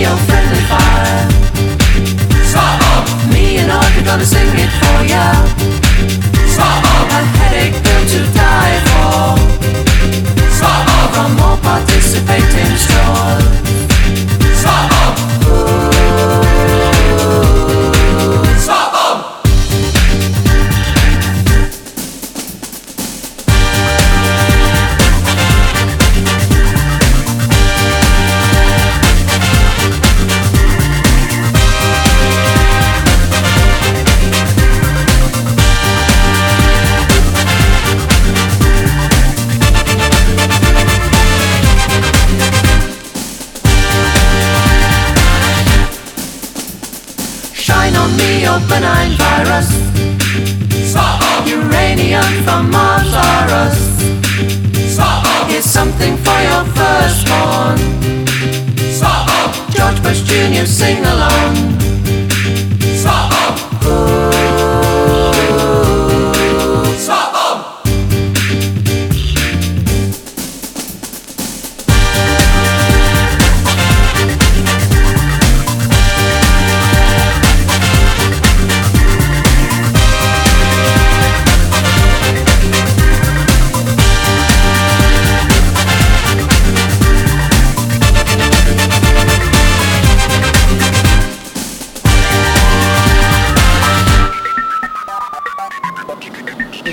your friendly fire. Me and gonna sing it for ya. A headache pill to die for. From participating. On your benign virus. Uranium from Mars or us. Here's something for your firstborn. George Bush Jr. sing along.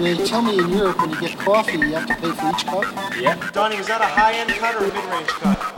They tell me in Europe when you get coffee, you have to pay for each cup. Yeah. Donnie, is that a high-end cut or a mid-range cut?